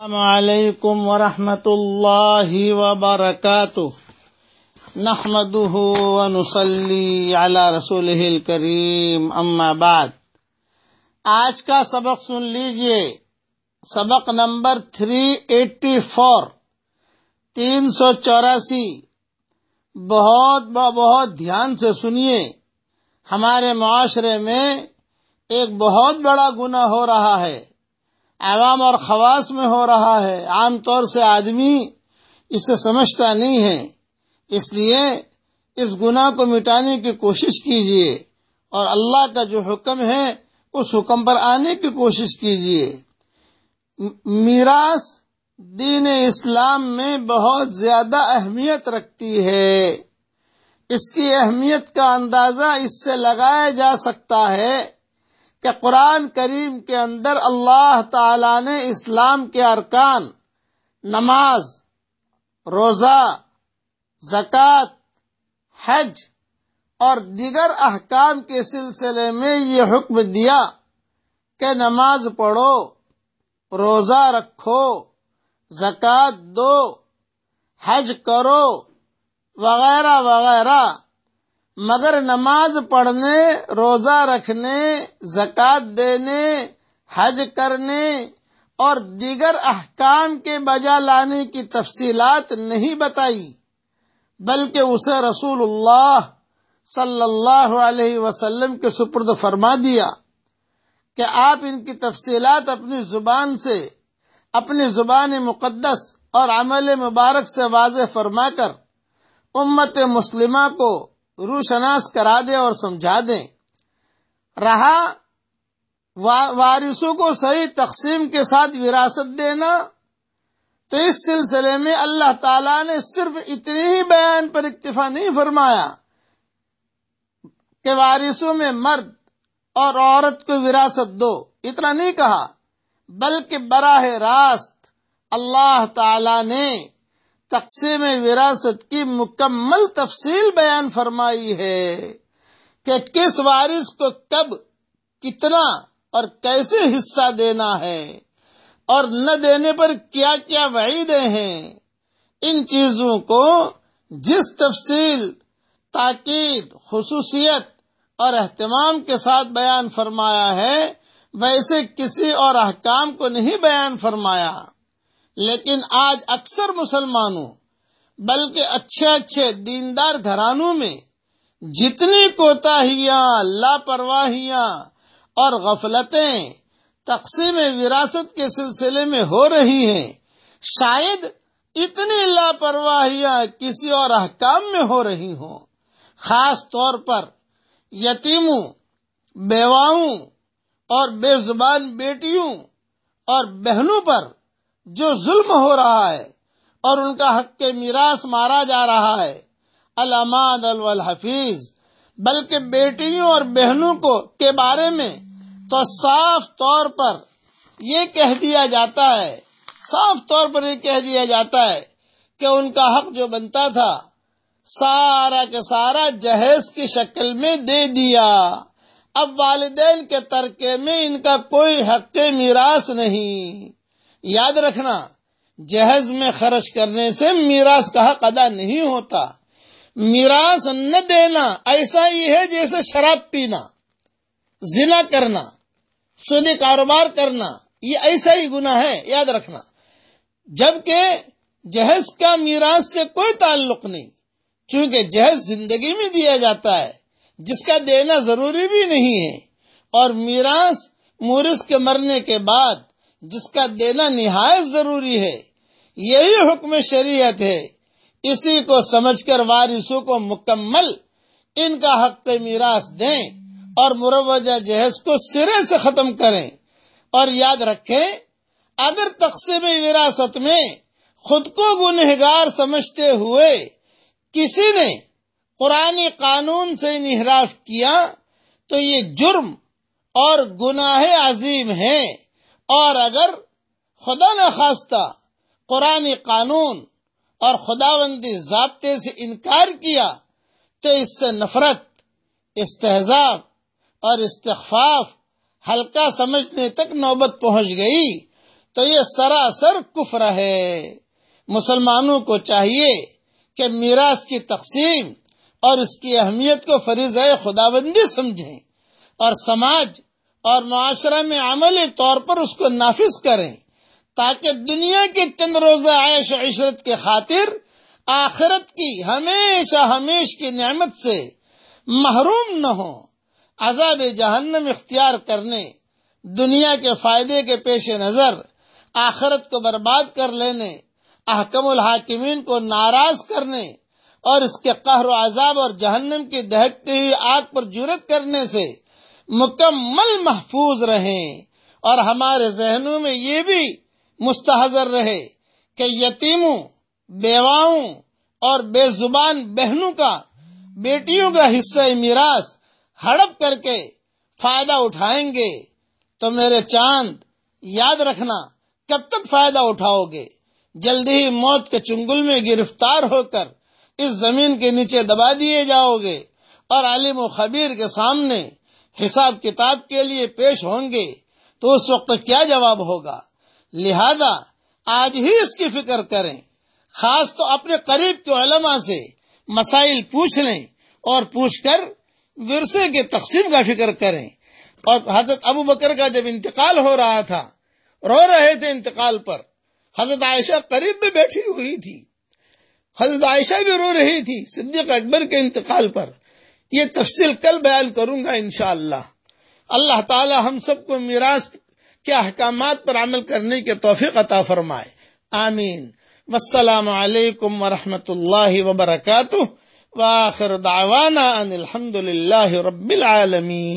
السلام علیکم ورحمۃ اللہ وبرکاتہ نحمده ونصلي على رسوله الكريم اما بعد. آج کا سبق سن لیجیے. سبق نمبر 384 تین سو چوراسی. بہت بہت دھیان سے سنیے. ہمارے معاشرے میں ایک بہت بڑا گناہ ہو رہا ہے. عوام اور خواص میں ہو رہا ہے۔ عام طور سے آدمی اسے سمجھتا نہیں ہے۔ اس لیے اس گناہ کو مٹانے کی کوشش کیجیے اور اللہ کا جو حکم ہے، اس حکم پر آنے کی کوشش کیجیے میراث دین اسلام میں بہت زیادہ اہمیت رکھتی ہے۔ اس کی اہمیت کا اندازہ اس سے لگایا جا سکتا ہے۔ کہ قرآن کریم کے اندر اللہ تعالی نے اسلام کے ارکان، نماز، روزہ، زکوٰۃ، حج اور دیگر احکام کے سلسلے میں یہ حکم دیا کہ نماز پڑھو، روزہ رکھو، زکوٰۃ دو، حج کرو، وغیرہ وغیرہ۔ مگر نماز پڑھنے، روزہ رکھنے، زکوٰۃ دینے، حج کرنے اور دیگر احکام کے بجا لانے کی تفصیلات نہیں بتائی، بلکہ اسے رسول اللہ صلی اللہ علیہ وسلم کے سپرد فرما دیا کہ آپ ان کی تفصیلات اپنی زبان سے، اپنی زبان مقدس اور عمل مبارک سے واضح فرما کر امت مسلمہ کو روشناس کرا دیں اور سمجھا دیں۔ رہا وارثوں کو صحیح تقسیم کے ساتھ وراثت دینا۔ تو اس سلسلے میں اللہ تعالی نے صرف اتنی ہی بیان پر اکتفا نہیں فرمایا کہ وارثوں میں مرد اور عورت کو وراثت دو، اتنا نہیں کہا، بلکہ براہ راست اللہ تعالی نے تقسیم وراثت کی مکمل تفصیل بیان فرمائی ہے کہ کس وارث کو کب کتنا اور کیسے حصہ دینا ہے اور نہ دینے پر کیا کیا وعیدیں ہیں۔ ان چیزوں کو جس تفصیل، تاکید، خصوصیت اور اہتمام کے ساتھ بیان فرمایا ہے، ویسے کسی اور احکام کو نہیں بیان فرمایا۔ لیکن آج اکثر مسلمانوں، بلکہ اچھے اچھے دیندار گھرانوں میں، جتنی کوتاہیاں، لاپرواہیاں اور غفلتیں تقسیم وراثت کے سلسلے میں ہو رہی ہیں، شاید اتنی لاپرواہیاں کسی اور احکام میں ہو رہی ہوں۔ خاص طور پر یتیموں، بیواؤں اور بے زبان بیٹیوں اور بہنوں پر جو ظلم ہو رہا ہے اور ان کا حق کے میراث مارا جا رہا ہے۔ علامات الحفیظ، بلکہ بیٹیوں اور بہنوں کو کے بارے میں تو صاف طور پر یہ کہہ دیا جاتا ہے، صاف طور پر یہ کہہ دیا جاتا ہے کہ ان کا حق جو بنتا تھا، سارا کے سارا جہیز کی شکل میں دے دیا۔ اب والدین کے ترکے میں ان کا کوئی حق میراث نہیں۔ یاد رکھنا جہیز میں خرچ کرنے سے میراث کا حق ادا نہیں ہوتا۔ میراث نہ دینا ایسا ہی ہے جیسے شراب پینا۔ زنا کرنا سودی کاروبار کرنا، یہ ایسا ہی گنا ہے، یاد رکھنا۔ جبکہ جہیز کا میراث سے کوئی تعلق نہیں، چونکہ جہیز زندگی میں دیا جاتا ہے، جس کا دینا ضروری بھی نہیں ہے۔ اور میراث مورس کے مرنے کے بعد جس کا دینا نہایت ضروری ہے، یہی حکم شریعت ہے۔ اسی کو سمجھ کر وارثوں کو مکمل ان کا حق میراث دیں اور مروجہ جہیز کو سرے سے ختم کریں۔ اور یاد رکھیں، اگر تقسیم وراثت میں خود کو گنہگار سمجھتے ہوئے کسی نے قرآن قانون سے انحراف کیا، تو یہ جرم اور گناہ عظیم ہے اور اگر خدا نخواستہ قرآن قانون اور خداوندی ضابطے سے انکار کیا، تو اس سے نفرت استحزاب اور استخفاف ہلکا سمجھنے تک نوبت پہنچ گئی، تو یہ سراسر کفر ہے۔ مسلمانوں کو چاہیے کہ میراث کی تقسیم اور اس کی اہمیت کو فریض خدا بندی سمجھیں اور سماج اور معاشرہ میں عملی طور پر اس کو نافذ کریں تاکہ دنیا کے چند روزہ عیش و عشرت کے خاطر آخرت کی ہمیشہ ہمیش کی نعمت سے محروم نہ ہو عذاب جہنم اختیار کرنے، دنیا کے فائدے کے پیش نظر، آخرت کو برباد کر لینے، احکم الحاکمین کو ناراض کرنے اور اس کے قہر و عذاب اور جہنم کی دہکتی ہوئی آگ پر جرت کرنے سے مکمل محفوظ رہیں اور ہمارے ذہنوں میں یہ بھی مستحضر رہے کہ یتیموں، بیواؤں اور بے زبان بہنوں کا، بیٹیوں کا حصہ میراث ہڑپ کر کے فائدہ اٹھائیں گے۔ تو میرے چاند، یاد رکھنا، کب تک فائدہ اٹھاؤ گے؟ جلدی ہی موت کے چنگل میں گرفتار ہو کر اس زمین کے نیچے دبا دیے جاؤ گے اور عالم و خبیر کے سامنے حساب کتاب کے لیے پیش ہوں گے تو اس وقت کیا جواب ہوگا؟ لہذا آج ہی اس کی فکر کریں۔ خاص تو اپنے قریب کے علماء سے مسائل پوچھ لیں اور پوچھ کر ورثے کے تقسیم کا فکر کریں۔ اور حضرت ابو بکر کا جب انتقال ہو رہا تھا، رو رہے تھے انتقال پر، حضرت عائشہ قریب میں بیٹھی ہوئی تھی۔ حضرت عائشہ بھی رو رہی تھی، صدیق اکبر کے انتقال پر۔ یہ تفصیل کل بیان کروں گا انشاءاللہ۔ اللہ اللہ تعالی ہم سب کو میراث کے احکامات پر عمل کرنے کے توفیق عطا فرمائے۔ آمین۔ والسلام علیکم ورحمۃ اللہ وبرکاتہ۔ واخر دعوانا ان الحمد للہ رب العالمین۔